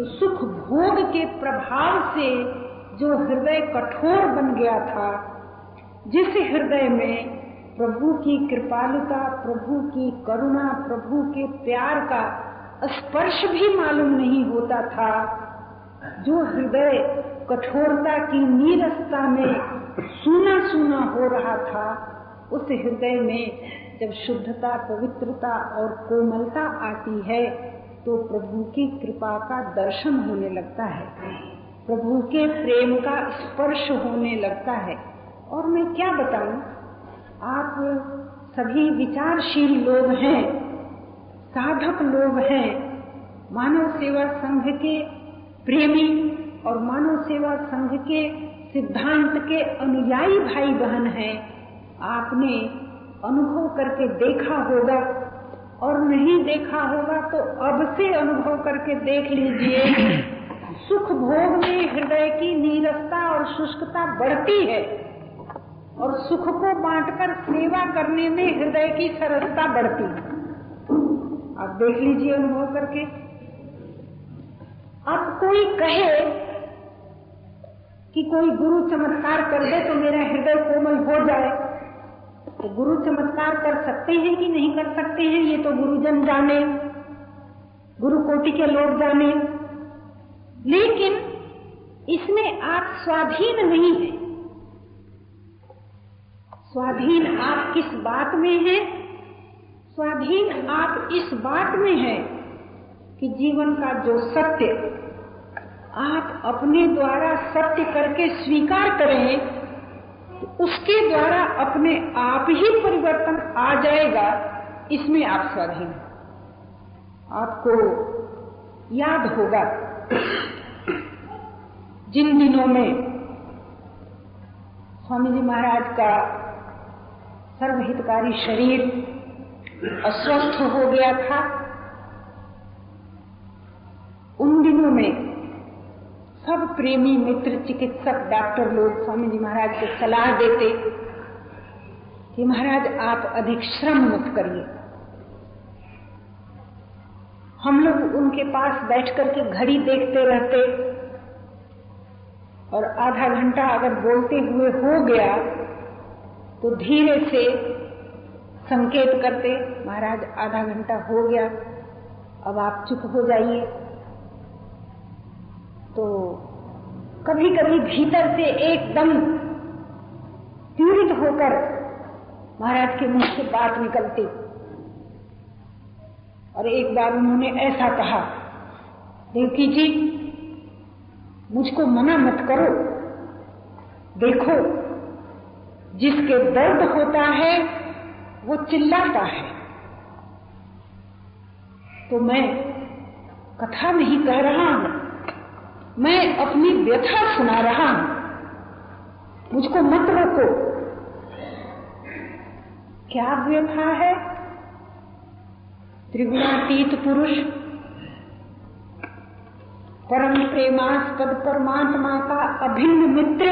सुख भोग के प्रभाव से जो हृदय कठोर बन गया था, जिस हृदय में प्रभु की कृपालुता, प्रभु की करुणा, प्रभु के प्यार का स्पर्श भी मालूम नहीं होता था, जो हृदय कठोरता की नीरसता में सूना सूना हो रहा था, उस हृदय में जब शुद्धता, पवित्रता और कोमलता आती है तो प्रभु की कृपा का दर्शन होने लगता है। प्रभु के प्रेम का स्पर्श होने लगता है। और मैं क्या बताऊँ? आप सभी विचारशील लोग हैं, साधक लोग हैं। मानव सेवा संघ के प्रेमी और मानव सेवा संघ के सिद्धांत के अनुयायी भाई बहन हैं। आपने अनुभव करके देखा होगा और नहीं देखा होगा तो अब से अनुभव करके देख लीजिए। सुख भोग में हृदय की नीरसता और शुष्कता बढ़ती है और सुख को बांटकर सेवा करने में हृदय की सरसता बढ़ती है। आप देख लीजिए अनुभव करके। अब कोई कहे कि कोई गुरु चमत्कार कर दे तो मेरा हृदय कोमल हो जाए। गुरु चमत्कार कर सकते हैं कि नहीं कर सकते हैं, ये तो गुरुजन जाने, गुरु कोटि के लोग जाने। लेकिन इसमें आप स्वाधीन नहीं है। स्वाधीन आप किस बात में है? स्वाधीन आप इस बात में है कि जीवन का जो सत्य आप अपने द्वारा सत्य करके स्वीकार करें तो उसके द्वारा अपने आप ही परिवर्तन आ जाएगा, इसमें आप स्वाधीन आपको याद होगा, जिन दिनों में स्वामी जी महाराज का सर्वहितकारी शरीर अस्वस्थ हो गया था, उन दिनों में सब प्रेमी मित्र चिकित्सक डॉक्टर लोग स्वामी जी महाराज को सलाह देते कि महाराज, आप अधिक श्रम मत करिए। हम लोग उनके पास बैठ करके घड़ी देखते रहते और आधा घंटा अगर बोलते हुए हो गया तो धीरे से संकेत करते, महाराज, आधा घंटा हो गया, अब आप चुप हो जाइए। तो कभी कभी भीतर से एकदम पीड़ित होकर महाराज के मुँह से बात निकलती। और एक बार उन्होंने ऐसा कहा, देवकी जी, मुझको मना मत करो। देखो, जिसके दर्द होता है, वो चिल्लाता है। तो मैं कथा नहीं कह रहा हूँ। मैं अपनी व्यथा सुना रहा हूँ। मुझको मत रोको। क्या व्यथा है? त्रिगुणातीत पुरुष। परम प्रेमास्पद परमात्मा का अभिन्न मित्र।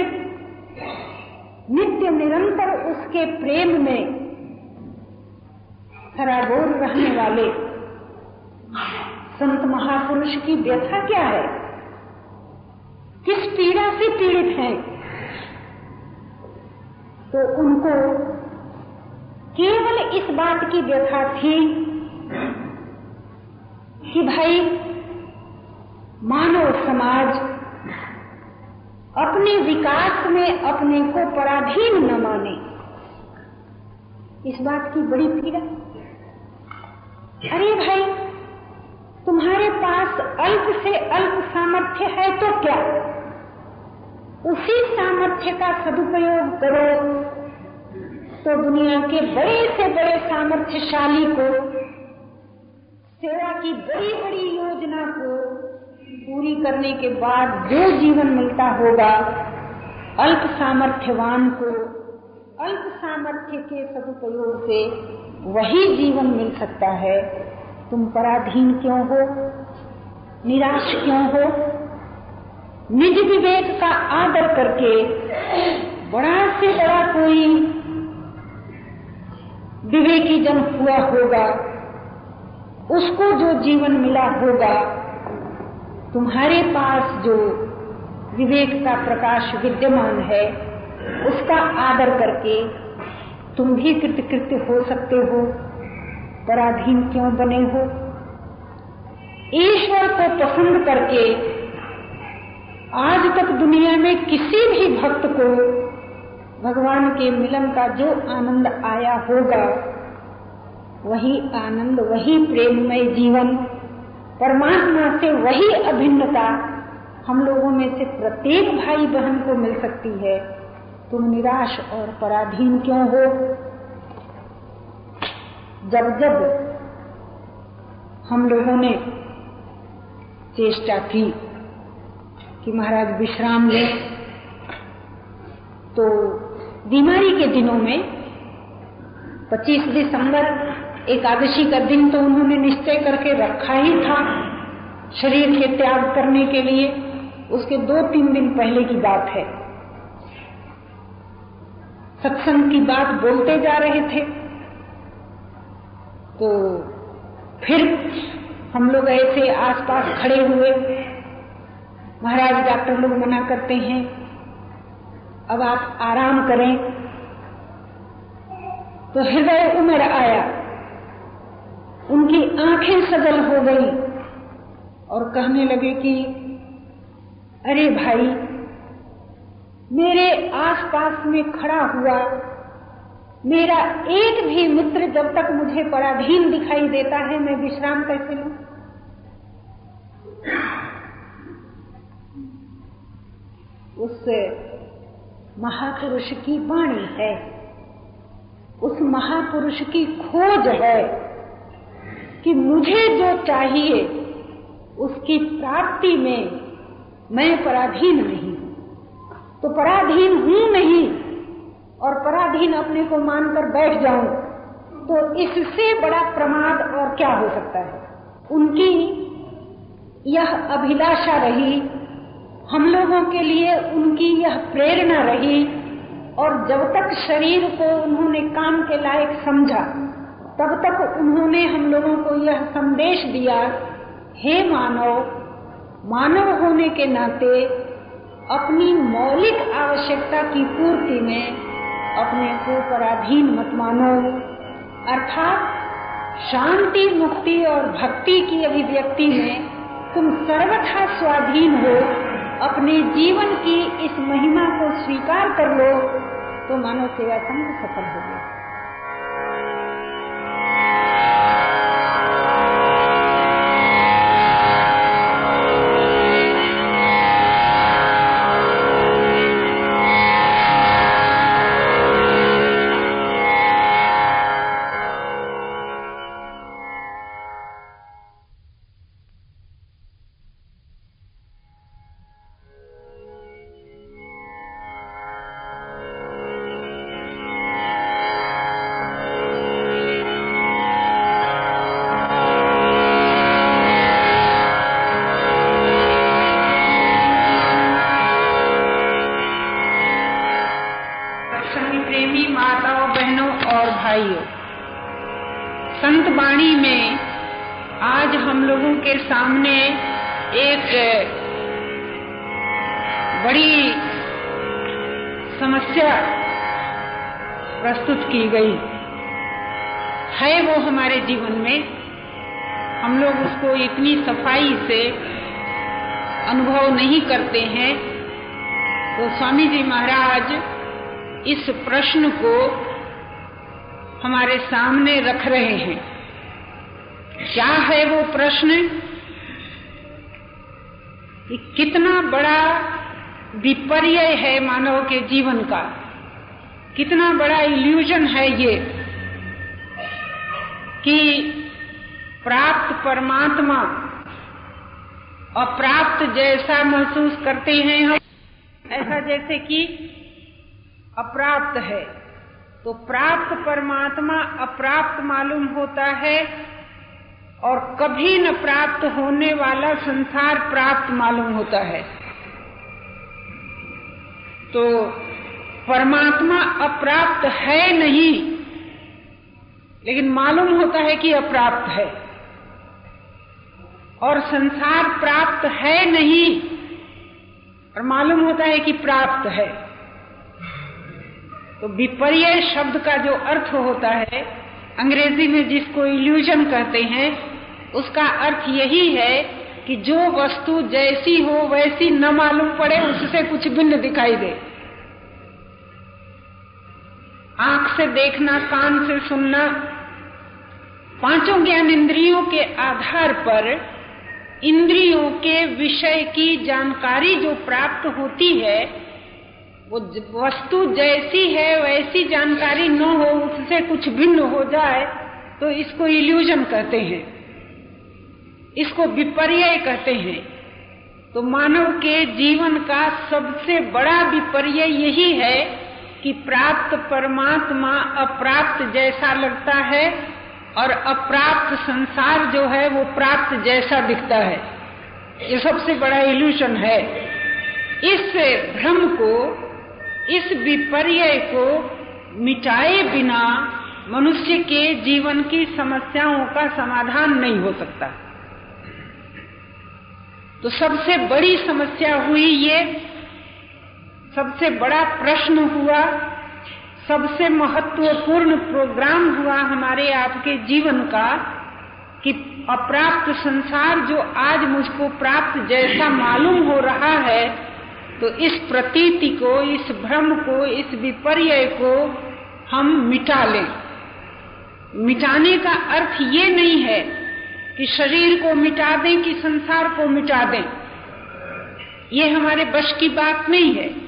नित्य निरंतर उसके प्रेम में सराबोर रहने वाले संत महापुरुष की व्यथा क्या है? से पीड़ित हैं। तो उनको केवल इस बात की व्यथा थी कि भाई, मानव समाज अपने विकास में अपने को पराधीन न माने। इस बात की बड़ी पीड़ा। अरे भाई, तुम्हारे पास अल्प से अल्प सामर्थ्य है तो क्या? उसी सामर्थ्य का सदुपयोग करो तो दुनिया के बड़े से बड़े सामर्थ्यशाली को, सेवा की बड़ी बड़ी योजना को पूरी करने के बाद जो जीवन मिलता होगा, अल्प सामर्थ्यवान को, अल्प सामर्थ्य के सदुपयोग से वही जीवन मिल सकता है। तुम पराधीन क्यों हो? निराश क्यों हो? निज विवेक का आदर करके बड़ा से बड़ा कोई विवेकी जन हुआ होगा, उसको जो जीवन मिला होगा, तुम्हारे पास जो विवेक का प्रकाश विद्यमान है, उसका आदर करके तुम भी कृतकृत्य हो सकते हो, पराधीन क्यों बने हो? ईश्वर को पसंद करके आज तक दुनिया में किसी भी भक्त को भगवान के मिलन का जो आनंद आया होगा, वही आनंद, वही प्रेममय जीवन, परमात्मा से वही अभिन्नता हम लोगों में से प्रत्येक भाई बहन को मिल सकती है। तुम निराश और पराधीन क्यों हो? जब जब हम लोगों ने चेष्टा की कि महाराज विश्राम लें। तो बीमारी के दिनों में 25 दिसंबर, एकादशी का दिन तो उन्होंने निश्चय करके रखा ही था शरीर के त्याग करने के लिए। उसके दो तीन दिन पहले की बात है। सत्संग की बात बोलते जा रहे थे। तो फिर हम लोग ऐसे आसपास खड़े हुए महाराज डॉक्टर लोग मना करते हैं। अब आप आराम करें। तो हृदय उमड़ आया। उनकी आँखें सजल हो गई और कहने लगे कि, अरे भाई, मेरे आसपास में खड़ा हुआ, मेरा एक भी मित्र जब तक मुझे पराधीन दिखाई देता है, मैं विश्राम कैसे लू? उस महापुरुष की वाणी है। उस महापुरुष की खोज है कि मुझे जो चाहिए, उसकी प्राप्ति में मैं पराधीन नहीं। तो पराधीन हूँ नहीं और पराधीन अपने को मानकर बैठ जाऊँ तो इससे बड़ा प्रमाद और क्या हो सकता है? उनकी यह अभिलाषा रही हम लोगों के लिए उनकी यह प्रेरणा रही और जब तक शरीर को उन्होंने काम के लायक समझा, तब तक उन्होंने हम लोगों को यह संदेश दिया, हे मानव मानव होने के नाते अपनी मौलिक आवश्यकता की पूर्ति में अपने को पराधीन मत मानो। अर्थात शांति, मुक्ति और भक्ति की अभिव्यक्ति में तुम सर्वथा स्वाधीन हो। अपने जीवन की इस महिमा को स्वीकार कर लो तो मानव सेवा संघ सफल हो गया। स्वामी जी महाराज, इस प्रश्न को हमारे सामने रख रहे हैं। क्या है वो प्रश्न? कि कितना बड़ा विपर्य है मानव के जीवन का। कितना बड़ा इल्यूजन है ये, कि प्राप्त परमात्मा अप्राप्त जैसा महसूस करते हैं हम। ऐसा जैसे कि अप्राप्त है तो प्राप्त परमात्मा अप्राप्त मालूम होता है, और कभी न प्राप्त होने वाला संसार प्राप्त मालूम होता है। तो परमात्मा अप्राप्त है नहीं। लेकिन मालूम होता है कि अप्राप्त है। और संसार प्राप्त है नहीं। और मालूम होता है कि प्राप्त है। तो विपर्य शब्द का जो अर्थ होता है, अंग्रेज़ी में जिसको इल्यूजन कहते हैं, उसका अर्थ यही है कि जो वस्तु जैसी हो, वैसी न मालूम पड़े, उससे कुछ भिन्न दिखाई दे। आँख से देखना, कान से सुनना, पाँचों ज्ञान इंद्रियों के आधार पर इंद्रियों के विषय की जानकारी जो प्राप्त होती है, वो वस्तु जैसी है, वैसी जानकारी न हो, उससे कुछ भिन्न हो जाए तो इसको इल्यूजन कहते हैं। इसको विपर्य कहते हैं। तो मानव के जीवन का सबसे बड़ा विपर्य यही है कि प्राप्त परमात्मा अप्राप्त जैसा लगता है और अप्राप्त संसार जो है वो प्राप्त जैसा दिखता है। ये सबसे बड़ा इल्यूशन है। इस भ्रम को, इस विपर्य को मिटाए बिना मनुष्य के जीवन की समस्याओं का समाधान नहीं हो सकता। तो सबसे बड़ी समस्या हुई ये सबसे बड़ा प्रश्न हुआ, सबसे महत्वपूर्ण प्रोग्राम हुआ हमारे आपके जीवन का कि अप्राप्त संसार जो आज मुझको प्राप्त जैसा मालूम हो रहा है तो इस प्रतीति को, इस भ्रम को, इस विपर्य को हम मिटा लें। मिटाने का अर्थ ये नहीं है कि शरीर को मिटा दें कि संसार को मिटा दें। ये हमारे बश की बात नहीं है।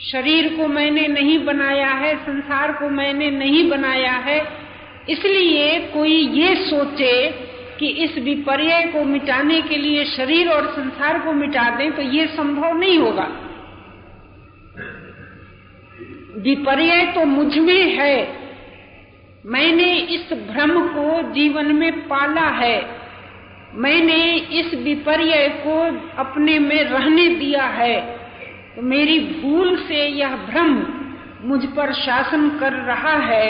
शरीर को मैंने नहीं बनाया है, संसार को मैंने नहीं बनाया है, इसलिए कोई ये सोचे कि इस विपर्य को मिटाने के लिए शरीर और संसार को मिटा दें तो ये संभव नहीं होगा। विपर्य तो मुझमें है। मैंने इस भ्रम को जीवन में पाला है। मैंने इस विपर्य को अपने में रहने दिया है। तो मेरी भूल से यह भ्रम मुझ पर शासन कर रहा है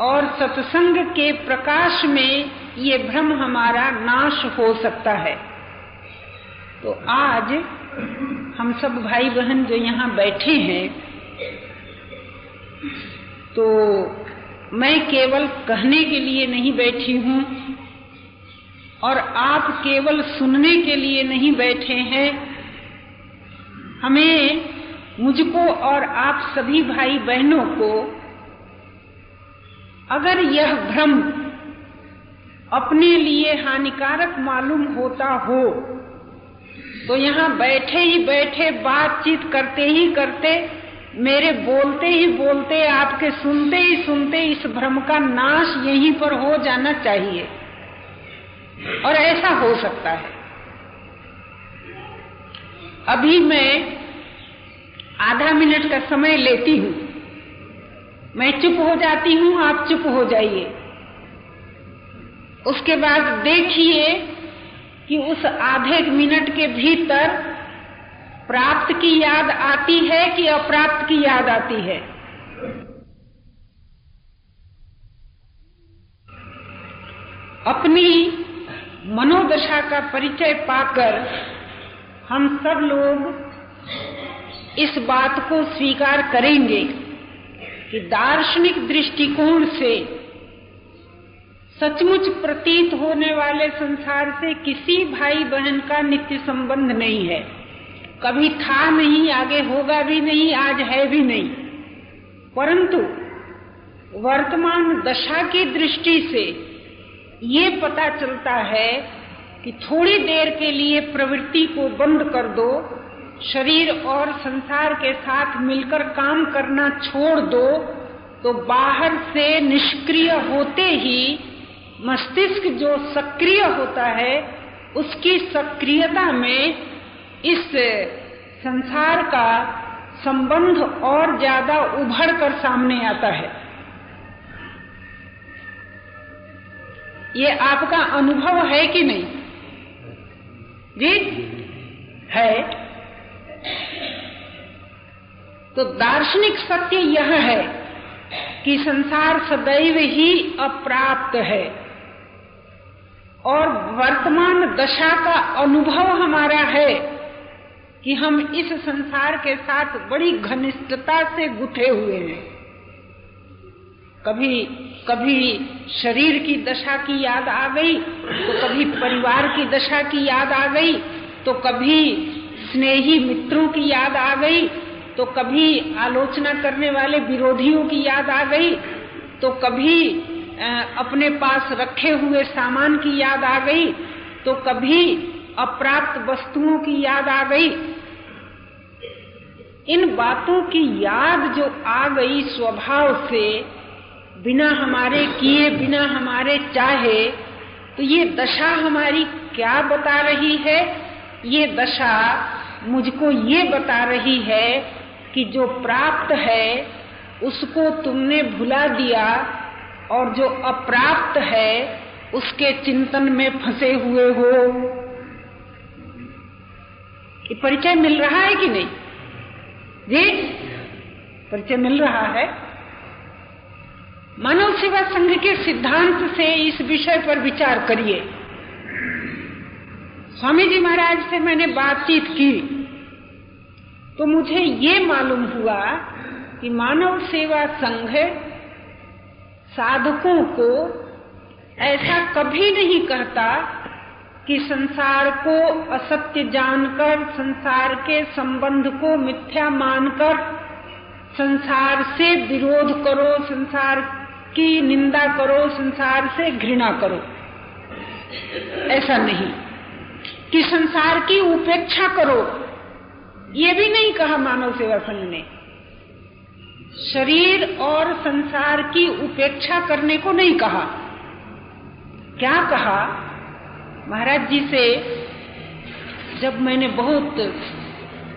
और सत्संग के प्रकाश में ये भ्रम हमारा नाश हो सकता है। तो आज हम सब भाई बहन जो यहाँ बैठे हैं तो मैं केवल कहने के लिए नहीं बैठी हूँ और आप केवल सुनने के लिए नहीं बैठे हैं। हमें मुझको और आप सभी भाई बहनों को अगर यह भ्रम अपने लिए हानिकारक मालूम होता हो तो यहाँ बैठे ही बैठे बातचीत करते ही करते, मेरे बोलते ही बोलते, आपके सुनते ही सुनते इस भ्रम का नाश यहीं पर हो जाना चाहिए। और ऐसा हो सकता है। अभी मैं आधा मिनट का समय लेती हूँ। मैं चुप हो जाती हूँ, आप चुप हो जाइए। उसके बाद देखिए कि उस आधे मिनट के भीतर प्राप्त की याद आती है कि अप्राप्त की याद आती है? अपनी मनोदशा का परिचय पाकर हम सब लोग इस बात को स्वीकार करेंगे कि दार्शनिक दृष्टिकोण से सचमुच प्रतीत होने वाले संसार से किसी भाई बहन का नित्य संबंध नहीं है। कभी था नहीं, आगे होगा भी नहीं, आज है भी नहीं। परंतु वर्तमान दशा की दृष्टि से ये पता चलता है कि थोड़ी देर के लिए प्रवृत्ति को बंद कर दो, शरीर और संसार के साथ मिलकर काम करना छोड़ दो तो बाहर से निष्क्रिय होते ही मस्तिष्क जो सक्रिय होता है, उसकी सक्रियता में इस संसार का संबंध और ज़्यादा उभर कर सामने आता है। ये आपका अनुभव है कि नहीं? जी है। तो दार्शनिक सत्य यह है कि संसार सदैव ही अप्राप्त है। और वर्तमान दशा का अनुभव हमारा है कि हम इस संसार के साथ बड़ी घनिष्ठता से गुथे हुए हैं। कभी कभी शरीर की दशा की याद आ गई तो कभी परिवार की दशा की याद आ गई तो कभी स्नेही मित्रों की याद आ गई तो कभी आलोचना करने वाले विरोधियों की याद आ गई तो कभी अपने पास रखे हुए सामान की याद आ गई तो कभी अप्राप्त वस्तुओं की याद आ गई। इन बातों की याद जो आ गई स्वभाव से बिना हमारे किए, बिना हमारे चाहे तो ये दशा हमारी क्या बता रही है? ये दशा मुझको ये बता रही है कि जो प्राप्त है, उसको तुमने भुला दिया और जो अप्राप्त है, उसके चिंतन में फंसे हुए हो। ये परिचय मिल रहा है कि नहीं? जी? परिचय मिल रहा है। मानव सेवा संघ के सिद्धांत से इस विषय पर विचार करिए। स्वामी जी महाराज से मैंने बातचीत की। तो मुझे ये मालूम हुआ कि मानव सेवा संघ साधकों को ऐसा कभी नहीं कहता कि संसार को असत्य जानकर, संसार के संबंध को मिथ्या मानकर, संसार से विरोध करो, संसार की निंदा करो, संसार से घृणा करो। ऐसा नहीं। कि संसार की उपेक्षा करो। ये भी नहीं कहा मानव सेवा संघ ने। शरीर और संसार की उपेक्षा करने को नहीं कहा। क्या कहा? महाराज जी से जब मैंने बहुत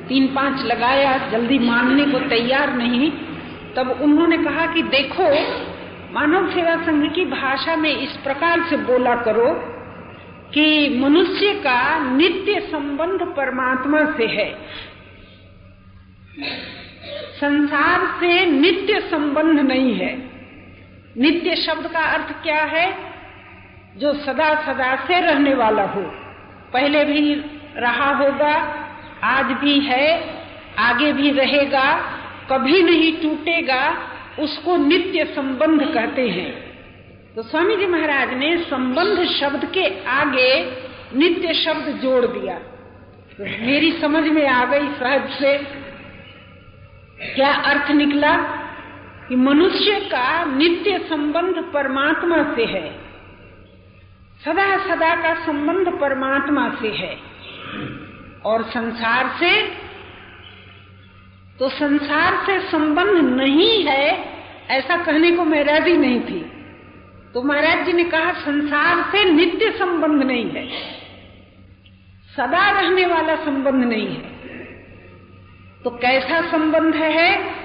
तीन पाँच लगाया, जल्दी मानने को तैयार नहीं, तब उन्होंने कहा कि देखो मानव सेवा संघ की भाषा में इस प्रकार से बोला करो कि मनुष्य का नित्य संबंध परमात्मा से है। संसार से नित्य संबंध नहीं है। नित्य शब्द का अर्थ क्या है? जो सदा सदा से रहने वाला हो। पहले भी रहा होगा, आज भी है, आगे भी रहेगा, कभी नहीं टूटेगा उसको नित्य संबंध कहते हैं। तो स्वामी जी महाराज ने संबंध शब्द के आगे नित्य शब्द जोड़ दिया। तो मेरी समझ में आ गई सहज से। क्या अर्थ निकला कि मनुष्य का नित्य संबंध परमात्मा से है। सदा सदा का संबंध परमात्मा से है। और संसार से तो संसार से संबंध नहीं है, ऐसा कहने को मैं राज़ी नहीं थी। तो महाराज जी ने कहा, संसार से नित्य संबंध नहीं है। सदा रहने वाला संबंध नहीं है। तो कैसा संबंध है?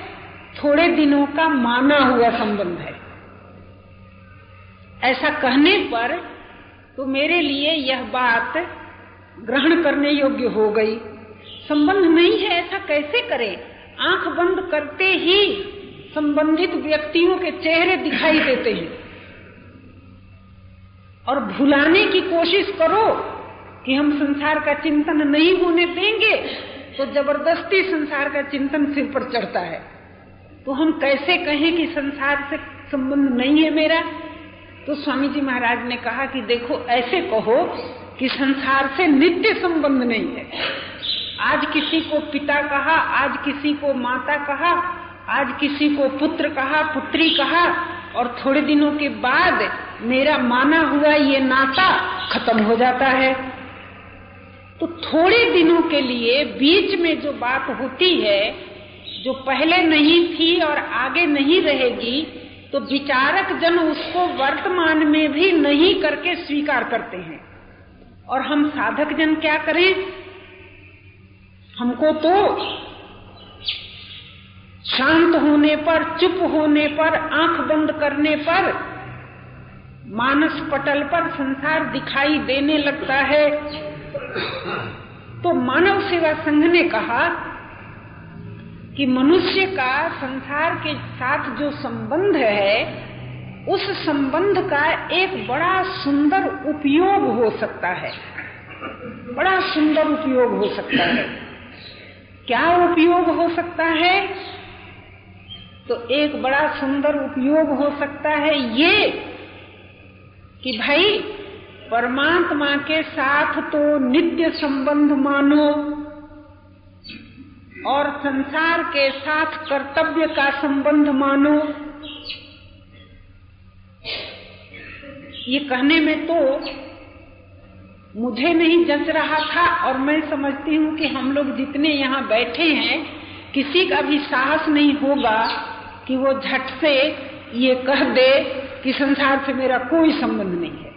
थोड़े दिनों का माना हुआ संबंध है। ऐसा कहने पर तो मेरे लिए यह बात ग्रहण करने योग्य हो गई। संबंध नहीं है, ऐसा कैसे करें? आँख बंद करते ही संबंधित व्यक्तियों के चेहरे दिखाई देते हैं। और भुलाने की कोशिश करो कि हम संसार का चिंतन नहीं होने देंगे तो ज़बरदस्ती संसार का चिंतन सिर पर चढ़ता है। तो हम कैसे कहें कि संसार से संबंध नहीं है मेरा? तो स्वामी जी महाराज ने कहा कि देखो, ऐसे कहो कि संसार से नित्य संबंध नहीं है। आज किसी को पिता कहा, आज किसी को माता कहा, आज किसी को पुत्र कहा, पुत्री कहा, और थोड़े दिनों के बाद मेरा माना हुआ ये नाता खत्म हो जाता है। तो थोड़े दिनों के लिए बीच में जो बात होती है, जो पहले नहीं थी और आगे नहीं रहेगी तो विचारक जन उसको वर्तमान में भी नहीं करके स्वीकार करते हैं। और हम साधक जन क्या करें? हमको तो शांत होने पर, चुप होने पर, आँख बंद करने पर, मानस पटल पर संसार दिखाई देने लगता है। तो मानव सेवा संघ ने कहा कि मनुष्य का संसार के साथ जो संबंध है, उस संबंध का एक बड़ा सुंदर उपयोग हो सकता है। बड़ा सुंदर उपयोग हो सकता है। क्या उपयोग हो सकता है? तो एक बड़ा सुंदर उपयोग हो सकता है ये कि भाई, परमात्मा के साथ तो नित्य संबंध मानो और संसार के साथ कर्तव्य का संबंध मानो। ये कहने में तो मुझे नहीं जच रहा था और मैं समझती हूँ कि हम लोग जितने यहाँ बैठे हैं, किसी का भी साहस नहीं होगा कि वो झट से ये कह दे कि संसार से मेरा कोई संबंध नहीं है।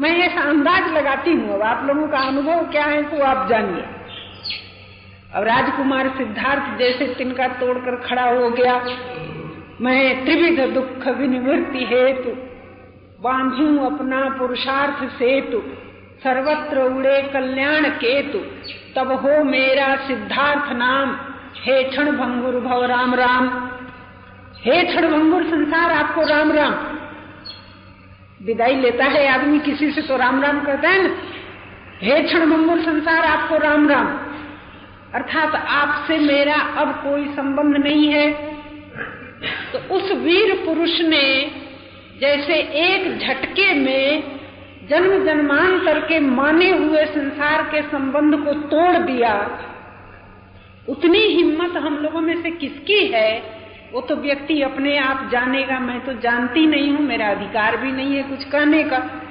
मैं ऐसा अंदाज लगाती हूँ, अब आप लोगों का अनुभव क्या है तो आप जानिए। अब राजकुमार सिद्धार्थ जैसे तिनका तोड़कर खड़ा हो गया। मैं त्रिविध दुख विनिवृत्ति हेतु बांधू अपना पुरुषार्थ सेतु, सर्वत्र उड़े कल्याण केतु। तब हो मेरा सिद्धार्थ नाम, हे क्षण भंगुर भव राम राम। हे क्षण भंगुर संसार, आपको राम राम। विदाई लेता है आदमी किसी से तो राम राम कहता है ना, हे क्षण भंगुर संसार, आपको राम राम। अर्थात आपसे मेरा अब कोई संबंध नहीं है। तो उस वीर पुरुष ने जैसे एक झटके में जन्म जन्मांतर के माने हुए संसार के संबंध को तोड़ दिया। उतनी हिम्मत हम लोगों में से किसकी है? वो तो व्यक्ति अपने आप जानेगा। मैं तो जानती नहीं हूँ, मेरा अधिकार भी नहीं है कुछ कहने का।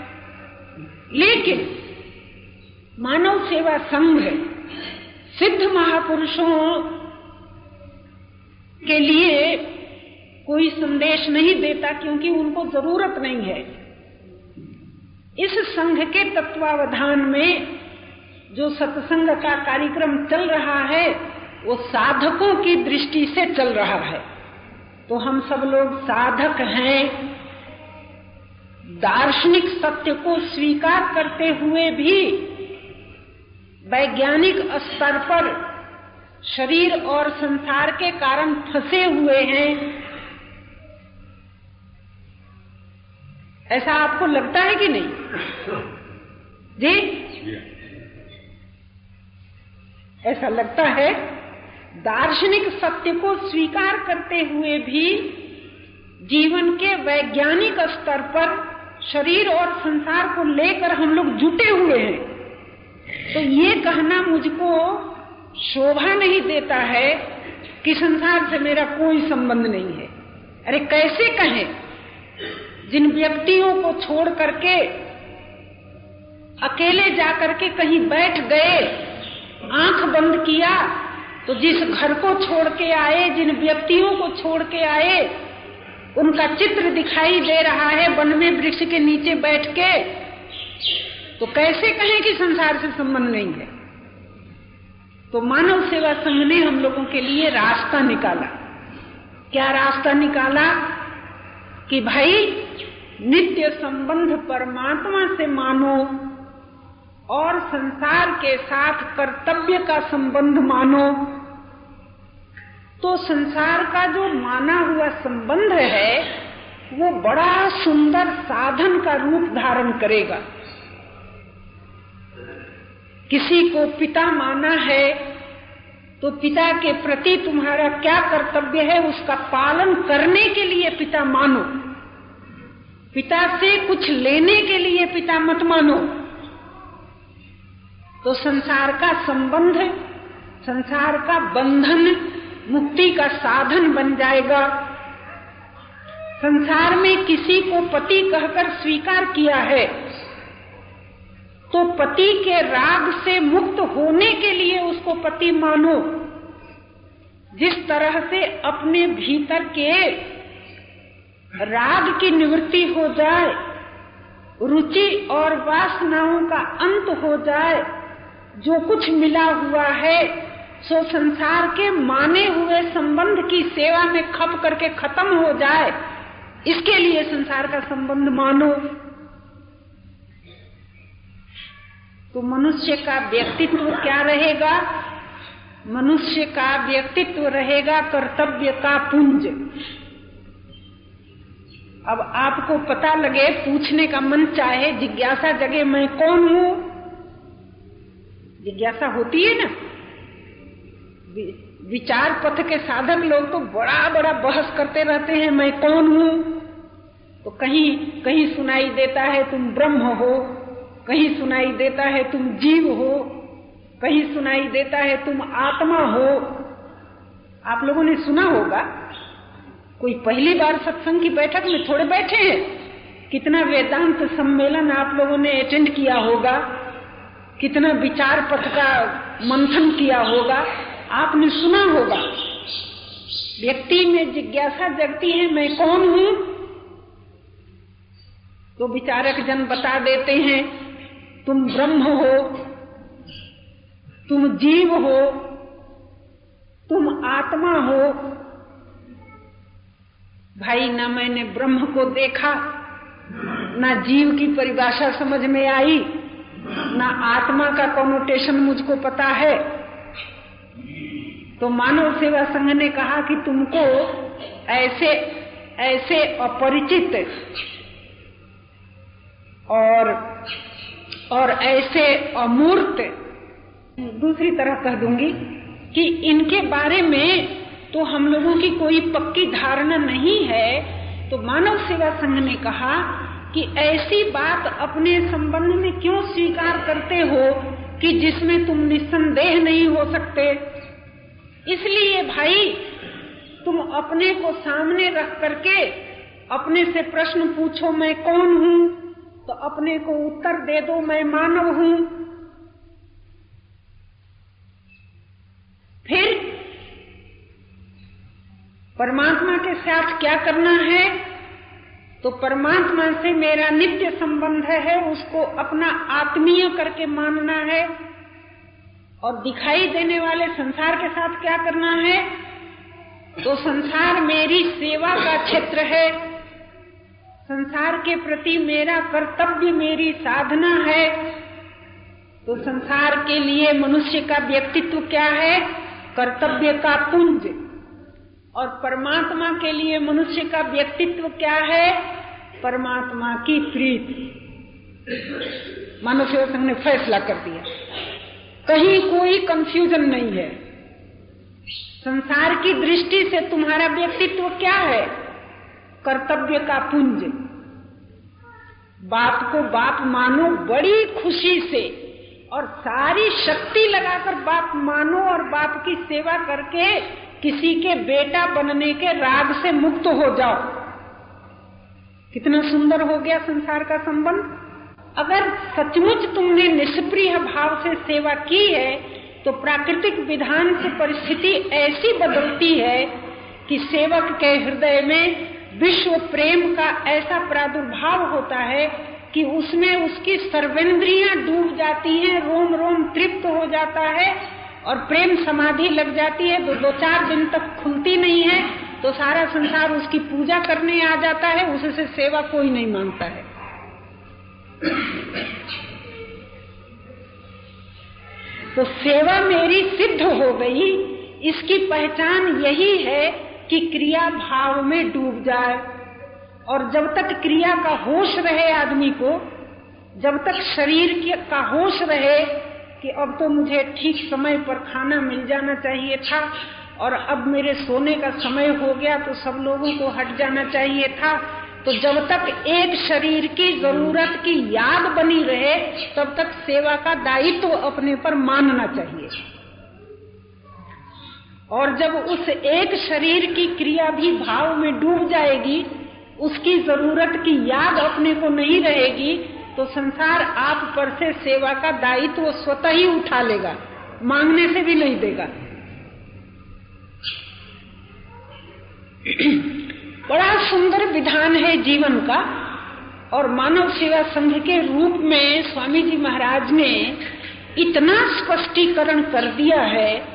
लेकिन मानव सेवा संघ सिद्ध महापुरुषों के लिए कोई संदेश नहीं देता क्योंकि उनको ज़रूरत नहीं है। इस संघ के तत्वावधान में जो सत्संग का कार्यक्रम चल रहा है, वो साधकों की दृष्टि से चल रहा है। तो हम सब लोग साधक हैं। दार्शनिक सत्य को स्वीकार करते हुए भी वैज्ञानिक स्तर पर शरीर और संसार के कारण फंसे हुए हैं। ऐसा आपको लगता है कि नहीं? जी? ऐसा लगता है दार्शनिक सत्य को स्वीकार करते हुए भी जीवन के वैज्ञानिक स्तर पर शरीर और संसार को लेकर हम लोग जुटे हुए हैं। तो ये कहना मुझको शोभा नहीं देता है कि संसार से मेरा कोई संबंध नहीं है। अरे कैसे कहें? जिन व्यक्तियों को छोड़ करके, अकेले जाकर के कहीं बैठ गए, आँख बंद किया तो जिस घर को छोड़ के आए, जिन व्यक्तियों को छोड़ के आए, उनका चित्र दिखाई दे रहा है वन में वृक्ष के नीचे बैठ के। तो कैसे कहें कि संसार से संबंध नहीं है? तो मानव सेवा संघ ने हम लोगों के लिए रास्ता निकाला। क्या रास्ता निकाला? कि भाई, नित्य संबंध परमात्मा से मानो और संसार के साथ कर्तव्य का संबंध मानो। तो संसार का जो माना हुआ संबंध है, वो बड़ा सुंदर साधन का रूप धारण करेगा। किसी को पिता माना है तो पिता के प्रति तुम्हारा क्या कर्तव्य है उसका पालन करने के लिए पिता मानो। पिता से कुछ लेने के लिए पिता मत मानो। तो संसार का संबंध, संसार का बंधन मुक्ति का साधन बन जाएगा। संसार में किसी को पति कहकर स्वीकार किया है तो पति के राग से मुक्त होने के लिए उसको पति मानो। जिस तरह से अपने भीतर के राग की निवृत्ति हो जाए, रुचि और वासनाओं का अंत हो जाए, जो कुछ मिला हुआ है, सो संसार के माने हुए संबंध की सेवा में खप करके खत्म हो जाए, इसके लिए संसार का संबंध मानो। तो मनुष्य का व्यक्तित्व क्या रहेगा? मनुष्य का व्यक्तित्व रहेगा कर्तव्य का पुंज। अब आपको पता लगे, पूछने का मन चाहे, जिज्ञासा जगे, मैं कौन हूँ? जिज्ञासा होती है ना? विचार पथ के साधक लोग तो बड़ा बड़ा बहस करते रहते हैं, मैं कौन हूँ? तो कहीं कहीं सुनाई देता है, तुम ब्रह्म हो। कहीं सुनाई देता है तुम जीव हो, कहीं सुनाई देता है तुम आत्मा हो। आप लोगों ने सुना होगा, कोई पहली बार सत्संग की बैठक में थोड़े बैठे हैं। कितना वेदांत सम्मेलन आप लोगों ने अटेंड किया होगा, कितना विचार पथ का मंथन किया होगा, आपने सुना होगा। व्यक्ति में जिज्ञासा जगती है, मैं कौन हूँ? तो विचारक जन बता देते हैं तुम ब्रह्म हो, तुम जीव हो, तुम आत्मा हो। भाई, ना मैंने ब्रह्म को देखा, ना जीव की परिभाषा समझ में आई, ना आत्मा का कॉनोटेशन मुझको पता है। तो मानव सेवा संघ ने कहा कि तुमको ऐसे ऐसे अपरिचित और और ऐसे अमूर्त दूसरी तरह कह दूँगी कि इनके बारे में तो हम लोगों की कोई पक्की धारणा नहीं है। तो मानव सेवा संघ ने कहा कि ऐसी बात अपने संबंध में क्यों स्वीकार करते हो कि जिसमें तुम निस्संदेह नहीं हो सकते? इसलिए भाई, तुम अपने को सामने रख करके अपने से प्रश्न पूछो, मैं कौन हूँ? तो अपने को उत्तर दे दो, मैं मानव हूँ। फिर परमात्मा के साथ क्या करना है? तो परमात्मा से मेरा नित्य संबंध है, उसको अपना आत्मीय करके मानना है। और दिखाई देने वाले संसार के साथ क्या करना है? तो संसार मेरी सेवा का क्षेत्र है। संसार के प्रति मेरा कर्तव्य, मेरी साधना है। तो संसार के लिए मनुष्य का व्यक्तित्व क्या है? कर्तव्य का पुंज। और परमात्मा के लिए मनुष्य का व्यक्तित्व क्या है? परमात्मा की प्रीति। मानव सेवा संघ ने फैसला कर दिया। कहीं कोई कंफ्यूजन नहीं है। संसार की दृष्टि से तुम्हारा व्यक्तित्व क्या है? कर्तव्य का पुंज। बाप को बाप मानो बड़ी खुशी से और सारी शक्ति लगाकर बाप मानो और बाप की सेवा करके किसी के बेटा बनने के राग से मुक्त हो जाओ। कितना सुंदर हो गया संसार का संबंध। अगर सचमुच तुमने निष्प्रिय भाव से सेवा की है तो प्राकृतिक विधान से परिस्थिति ऐसी बदलती है कि सेवक के हृदय में विश्व प्रेम का ऐसा प्रादुर्भाव होता है कि उसमें उसकी सर्वेंद्रियाँ डूब जाती हैं, रोम रोम तृप्त हो जाता है और प्रेम समाधि लग जाती है तो दो चार दिन तक खुलती नहीं है तो सारा संसार उसकी पूजा करने आ जाता है, उससे सेवा कोई नहीं माँगता है। तो सेवा मेरी सिद्ध हो गई, इसकी पहचान यही है कि क्रिया भाव में डूब जाए। और जब तक क्रिया का होश रहे आदमी को, जब तक शरीर का होश रहे कि अब तो मुझे ठीक समय पर खाना मिल जाना चाहिए था, और अब मेरे सोने का समय हो गया तो सब लोगों को हट जाना चाहिए था तो जब तक एक शरीर की ज़रूरत की याद बनी रहे, तब तक सेवा का दायित्व तो अपने पर मानना चाहिए। और जब उस एक शरीर की क्रिया भी भाव में डूब जाएगी, उसकी ज़रूरत की याद अपने को नहीं रहेगी तो संसार आप पर से सेवा का दायित्व स्वतः ही उठा लेगा, मांगने से भी नहीं देगा। बड़ा सुंदर विधान है जीवन का, और मानव सेवा संघ के रूप में स्वामी जी महाराज ने इतना स्पष्टीकरण कर दिया है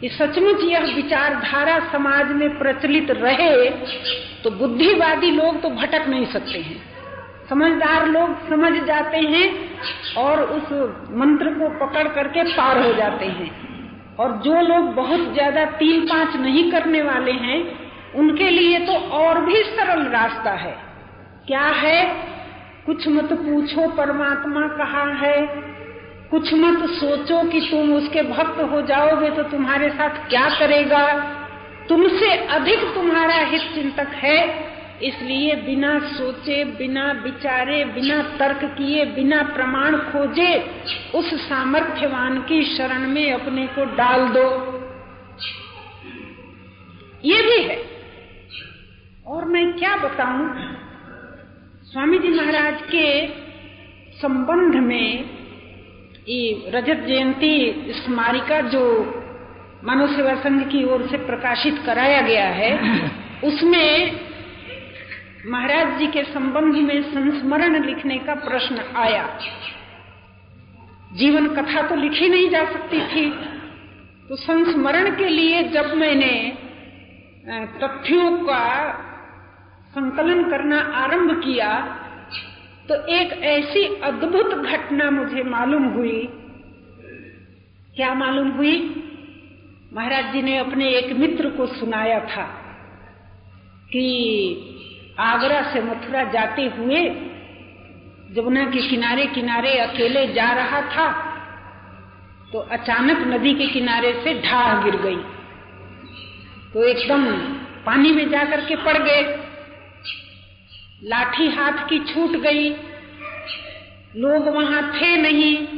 कि सचमुच यह विचारधारा समाज में प्रचलित रहे तो बुद्धिवादी लोग तो भटक नहीं सकते हैं। समझदार लोग समझ जाते हैं और उस मंत्र को पकड़ करके पार हो जाते हैं। और जो लोग बहुत ज़्यादा तीन पाँच नहीं करने वाले हैं, उनके लिए तो और भी सरल रास्ता है। क्या है? कुछ मत पूछो, परमात्मा कहाँ है? कुछ मत सोचो कि तुम उसके भक्त हो जाओगे तो तुम्हारे साथ क्या करेगा? तुमसे अधिक तुम्हारा हित चिंतक है। इसलिए बिना सोचे, बिना विचारे, बिना तर्क किए, बिना प्रमाण खोजे, उस सामर्थ्यवान की शरण में अपने को डाल दो। ये भी है। और मैं क्या बताऊँ? स्वामी जी महाराज के संबंध में रजत जयंती स्मारिका जो मानव सेवा संघ की ओर से प्रकाशित कराया गया है उसमें महाराज जी के संबंध में संस्मरण लिखने का प्रश्न आया। जीवन कथा तो लिखी नहीं जा सकती थी। तो संस्मरण के लिए जब मैंने तथ्यों का संकलन करना आरंभ किया तो एक ऐसी अद्भुत घटना मुझे मालूम हुई। क्या मालूम हुई? महाराज जी ने अपने एक मित्र को सुनाया था कि आगरा से मथुरा जाते हुए जमुना के किनारे किनारे अकेले जा रहा था तो अचानक नदी के किनारे से ढाह गिर गई। तो एकदम पानी में जाकर के पड़ गए। लाठी हाथ की छूट गई। लोग वहाँ थे नहीं।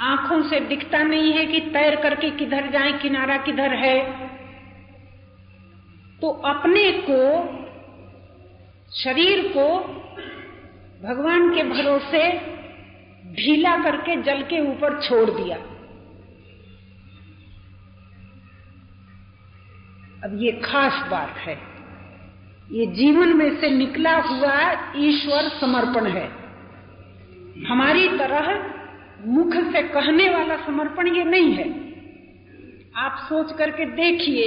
आँखों से दिखता नहीं है कि तैर करके किधर जाए, किनारा किधर है। तो अपने को, शरीर को भगवान के भरोसे ढीला करके जल के ऊपर छोड़ दिया। अब ये खास बात है। ये जीवन में से निकला हुआ ईश्वर समर्पण है। हमारी तरह मुख से कहने वाला समर्पण ये नहीं है। आप सोच करके देखिए,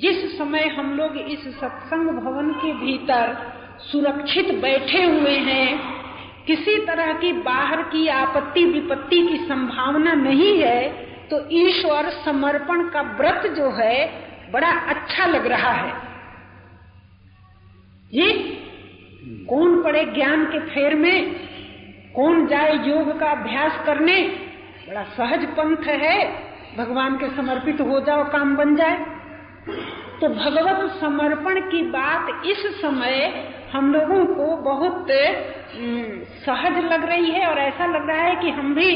जिस समय हम लोग इस सत्संग भवन के भीतर सुरक्षित बैठे हुए हैं, किसी तरह की बाहर की आपत्ति विपत्ति की संभावना नहीं है तो ईश्वर समर्पण का व्रत जो है, बड़ा अच्छा लग रहा है। ये कौन पड़े ज्ञान के फेर में? कौन जाए योग का अभ्यास करने? बड़ा सहज पंथ है। भगवान के समर्पित हो जाओ, काम बन जाए। तो भगवत समर्पण की बात इस समय हम लोगों को बहुत सहज लग रही है और ऐसा लग रहा है कि हम भी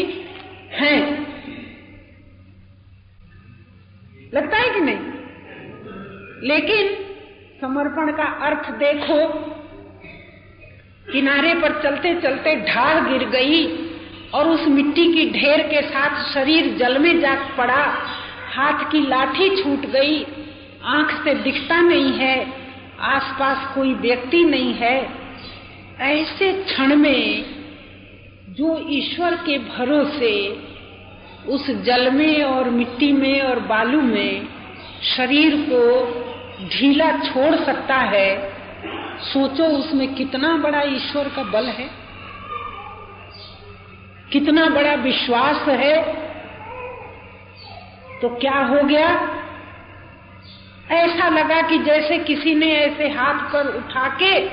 हैं। लगता है कि नहीं? लेकिन समर्पण का अर्थ देखो। किनारे पर चलते चलते ढाल गिर गई और उस मिट्टी की ढेर के साथ शरीर जल में जा पड़ा। हाथ की लाठी छूट गई। आँख से दिखता नहीं है। आसपास कोई व्यक्ति नहीं है। ऐसे क्षण में जो ईश्वर के भरोसे उस जल में और मिट्टी में और बालू में शरीर को ढीला छोड़ सकता है, सोचो उसमें कितना बड़ा ईश्वर का बल है। कितना बड़ा विश्वास है। तो क्या हो गया? ऐसा लगा कि जैसे किसी ने ऐसे हाथ पर उठा के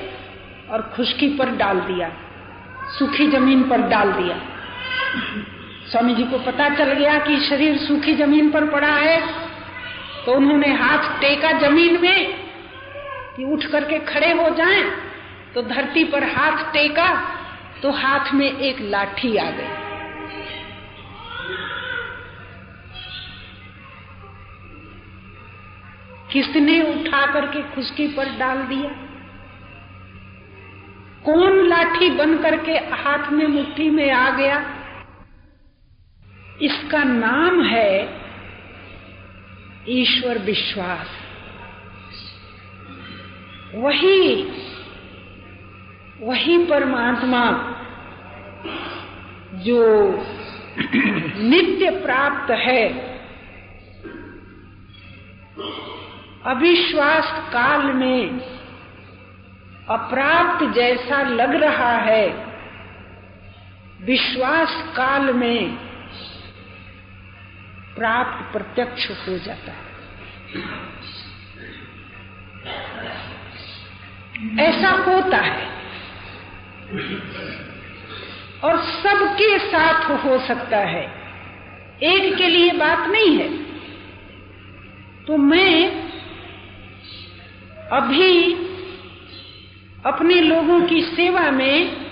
और खुशकी पर डाल दिया, सूखी ज़मीन पर डाल दिया। स्वामी जी को पता चल गया कि शरीर सूखी ज़मीन पर पड़ा है। तो उन्होंने हाथ टेका ज़मीन में कि उठ करके खड़े हो जाएँ तो धरती पर हाथ टेका तो हाथ में एक लाठी आ गई। किसने उठा करके खुशकी पर डाल दिया? कौन लाठी बन करके हाथ में मुट्ठी में आ गया? इसका नाम है ईश्वर विश्वास। वही वही परमात्मा जो नित्य प्राप्त है। अविश्वास काल में अप्राप्त जैसा लग रहा है, विश्वास काल में प्राप्त प्रत्यक्ष हो जाता है। ऐसा होता है। और सबके साथ हो सकता है। एक के लिए बात नहीं है। तो मैं अभी अपने लोगों की सेवा में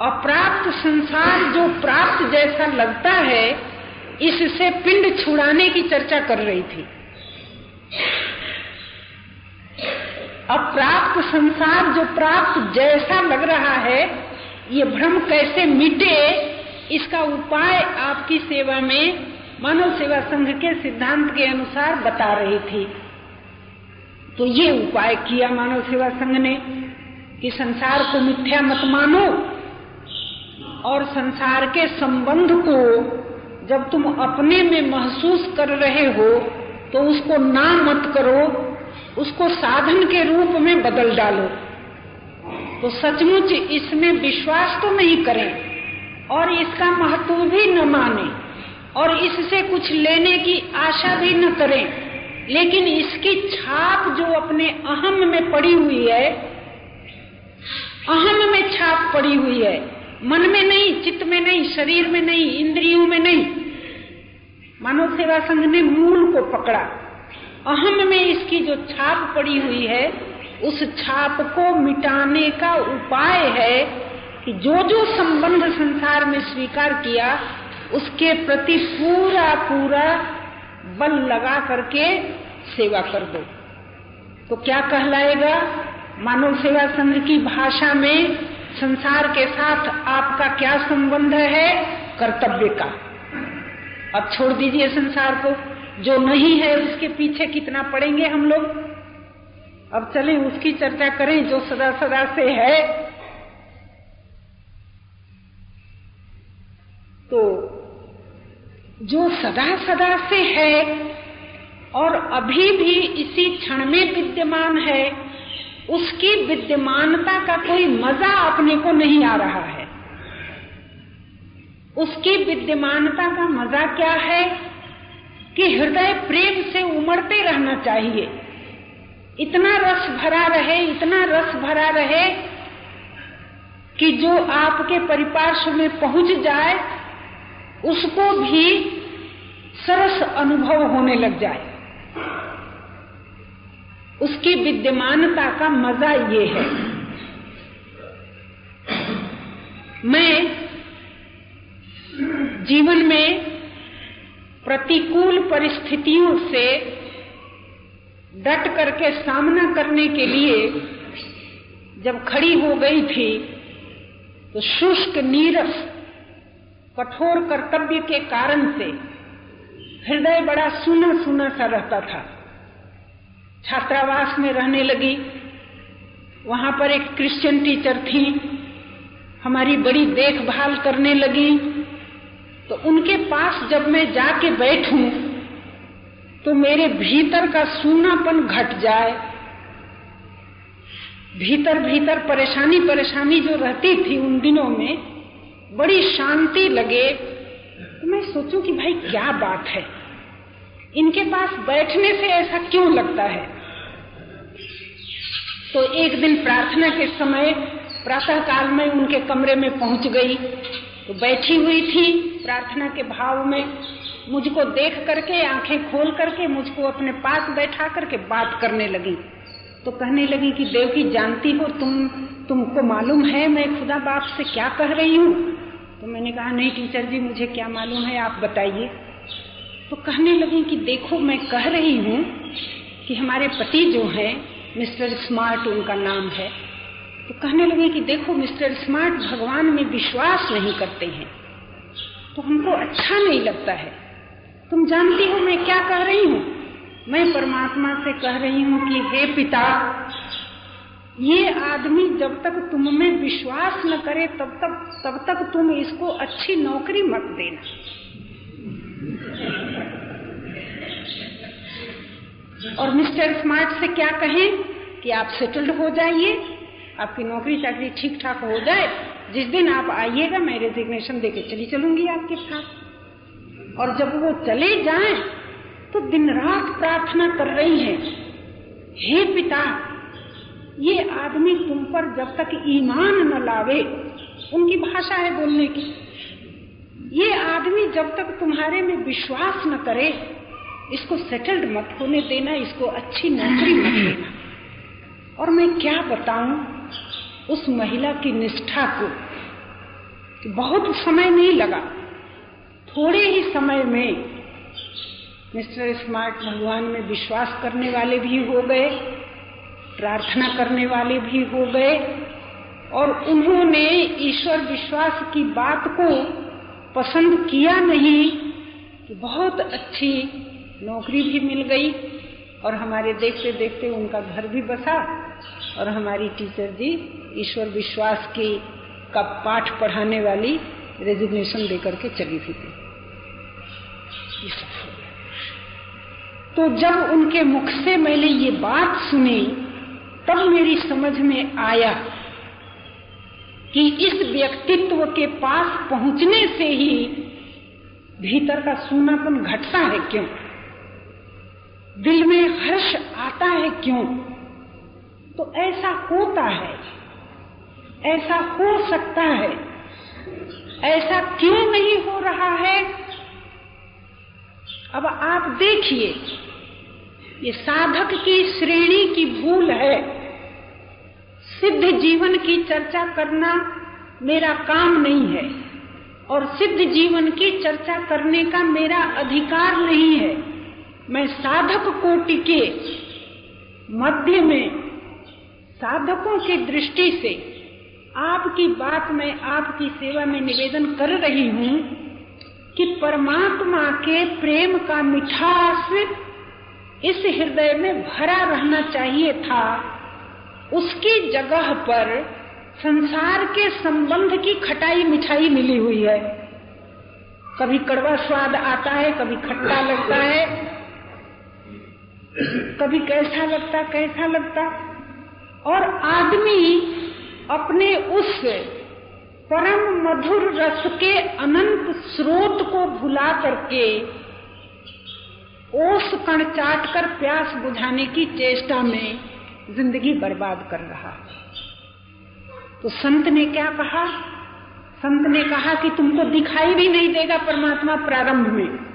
अप्राप्त संसार जो प्राप्त जैसा लगता है इससे पिंड छुड़ाने की चर्चा कर रही थी। अप्राप्त संसार जो प्राप्त जैसा लग रहा है, ये भ्रम कैसे मिटे, इसका उपाय आपकी सेवा में मानव सेवा संघ के सिद्धांत के अनुसार बता रही थी। तो ये उपाय किया मानव सेवा संघ ने कि संसार को मिथ्या मत मानो और संसार के संबंध को जब तुम अपने में महसूस कर रहे हो तो उसको ना मत करो, उसको साधन के रूप में बदल डालो। तो सचमुच इसमें विश्वास तो नहीं करें, और इसका महत्व भी न माने, और इससे कुछ लेने की आशा भी न करें। लेकिन इसकी छाप जो अपने अहम में पड़ी हुई है, अहम में छाप पड़ी हुई है मन में नहीं, चित्त में नहीं, शरीर में नहीं, इंद्रियों में नहीं। मानव सेवा संघ ने मूल को पकड़ा। अहम में इसकी जो छाप पड़ी हुई है, उस छाप को मिटाने का उपाय है कि जो जो संबंध संसार में स्वीकार किया, उसके प्रति पूरा पूरा बल लगा करके सेवा कर दो। तो क्या कहलाएगा? मानव सेवा संघ की भाषा में संसार के साथ आपका क्या संबंध है? कर्तव्य का। अब छोड़ दीजिए संसार को। जो नहीं है, उसके पीछे कितना पड़ेंगे हम लोग? अब चलें, उसकी चर्चा करें, जो सदा सदा से है। तो जो सदा सदा से है और अभी भी इसी क्षण में विद्यमान है उसकी विद्यमानता का कोई मज़ा अपने को नहीं आ रहा है। उसकी विद्यमानता का मज़ा क्या है कि हृदय प्रेम से उमड़ते रहना चाहिए। इतना रस भरा रहे, इतना रस भरा रहे कि जो आपके परिपार्श्व में पहुँच जाए, उसको भी सरस अनुभव होने लग जाए। उसकी विद्यमानता का मज़ा ये है। मैं जीवन में प्रतिकूल परिस्थितियों से डट करके सामना करने के लिए जब खड़ी हो गई थी तो शुष्क नीरस, कठोर कर्तव्य के कारण से हृदय बड़ा सुना सुना सा रहता था। छात्रावास में रहने लगी। वहाँ पर एक क्रिश्चियन टीचर थी। हमारी बड़ी देखभाल करने लगी। तो उनके पास जब मैं जाके बैठूं तो मेरे भीतर का सूनापन घट जाए। भीतर भीतर परेशानी परेशानी जो रहती थी उन दिनों में, बड़ी शांति लगे। तो मैं सोचूं कि भाई क्या बात है। इनके पास बैठने से ऐसा क्यों लगता है? तो एक दिन प्रार्थना के समय प्रातः काल में उनके कमरे में पहुँच गई। तो बैठी हुई थी प्रार्थना के भाव में। मुझको देख करके, आँखें खोल करके, मुझको अपने पास बैठा करके बात करने लगी। तो कहने लगी कि, देवकी, जानती हो तुम, तुमको मालूम है मैं खुदा बाप से क्या कह रही हूँ? तो मैंने कहा, नहीं टीचर जी, मुझे क्या मालूम है, आप बताइए। तो कहने लगी कि देखो, मैं कह रही हूँ कि हमारे पति जो हैं, मिस्टर स्मार्ट उनका नाम है। तो कहने लगे कि देखो, मिस्टर स्मार्ट भगवान में विश्वास नहीं करते हैं। तो हमको अच्छा नहीं लगता है। तुम जानती हो मैं क्या कह रही हूँ? मैं परमात्मा से कह रही हूँ कि हे पिता, ये आदमी जब तक तुम में विश्वास न करे, तब तक तब तक तुम इसको अच्छी नौकरी मत देना। और मिस्टर स्मार्ट से क्या कहें कि आप सेटल्ड हो जाइए। आपकी नौकरी चाकरी ठीक ठाक हो जाए। जिस दिन आप आइएगा, मैं रेजिग्नेशन देके चली चलूँगी आपके साथ। और जब वो चले जाएँ तो दिन रात प्रार्थना कर रही है, हे पिता, ये आदमी तुम पर जब तक ईमान न लावे, उनकी भाषा है बोलने की, ये आदमी जब तक तुम्हारे में विश्वास न करे इसको सेटल्ड मत होने देना, इसको अच्छी नौकरी मत देना। और मैं क्या बताऊँ, उस महिला की निष्ठा को कि बहुत समय नहीं लगा। थोड़े ही समय में मिस्टर स्मार्ट भगवान में विश्वास करने वाले भी हो गए, प्रार्थना करने वाले भी हो गए, और उन्होंने ईश्वर विश्वास की बात को पसंद किया नहीं कि बहुत अच्छी नौकरी भी मिल गई और हमारे देखते देखते उनका घर भी बसा और हमारी टीचर जी ईश्वर विश्वास की का पाठ पढ़ाने वाली रेजिग्नेशन देकर के चली भी गई तो जब उनके मुख से मैंने ये बात सुनी, तब मेरी समझ में आया कि इस व्यक्तित्व के पास पहुँचने से ही भीतर का सूनापन घटता है क्यों? दिल में हर्ष आता है क्यों? तो ऐसा होता है, ऐसा हो सकता है, ऐसा क्यों नहीं हो रहा है? अब आप देखिए, ये साधक की श्रेणी की भूल है। सिद्ध जीवन की चर्चा करना मेरा काम नहीं है, और सिद्ध जीवन की चर्चा करने का मेरा अधिकार नहीं है। मैं साधक कोटि के मध्य में साधकों की दृष्टि से आपकी बात में आपकी सेवा में निवेदन कर रही हूँ कि परमात्मा के प्रेम का मिठास इस हृदय में भरा रहना चाहिए था। उसकी जगह पर संसार के संबंध की खटाई मिठाई मिली हुई है। कभी कड़वा स्वाद आता है, कभी खट्टा लगता है कभी कैसा लगता कैसा लगता? और आदमी अपने उस परम मधुर रस के अनंत स्रोत को भुला करके ओस कण चाट कर प्यास बुझाने की चेष्टा में ज़िंदगी बर्बाद कर रहा तो संत ने क्या कहा? संत ने कहा कि तुमको दिखाई भी नहीं देगा परमात्मा प्रारंभ में।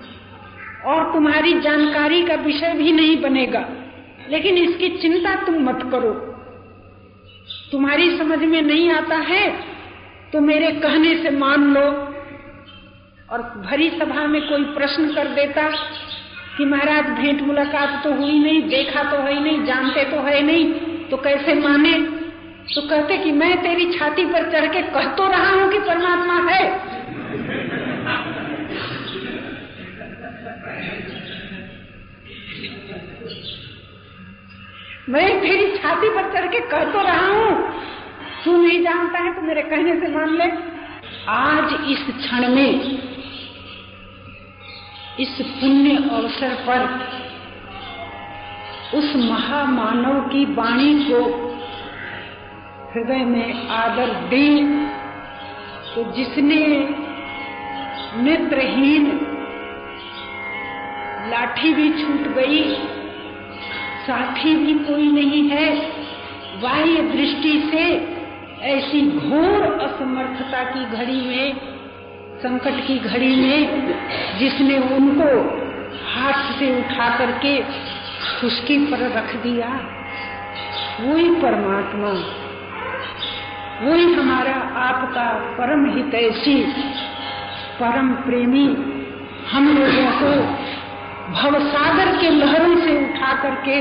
और तुम्हारी जानकारी का विषय भी नहीं बनेगा। लेकिन इसकी चिंता तुम मत करो। तुम्हारी समझ में नहीं आता है तो मेरे कहने से मान लो। और भरी सभा में कोई प्रश्न कर देता कि महाराज, भेंट मुलाकात तो हुई नहीं, देखा तो है नहीं, जानते तो है नहीं तो कैसे माने? तो कहते कि मैं तेरी छाती पर चढ़ के कह तो रहा हूँ कि परमात्मा है। मैं तेरी छाती पर चढ़ के कह तो रहा हूँ। तू नहीं जानता है तो मेरे कहने से मान ले। आज इस क्षण में, इस पुण्य अवसर पर, उस महामानव की वाणी को हृदय में आदर दे तो जिसने नेत्रहीन लाठी भी छूट गई साथी भी कोई नहीं है। बाह्य दृष्टि से ऐसी घोर असमर्थता की घड़ी में, संकट की घड़ी में, जिसने उनको हाथ से उठा करके खुशकी पर रख दिया, वही परमात्मा, वही हमारा आपका परम हितैषी परम प्रेमी हम लोगों को भवसागर के लहरों से उठा करके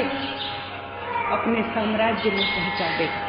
अपने साम्राज्य में पहुँचा देगा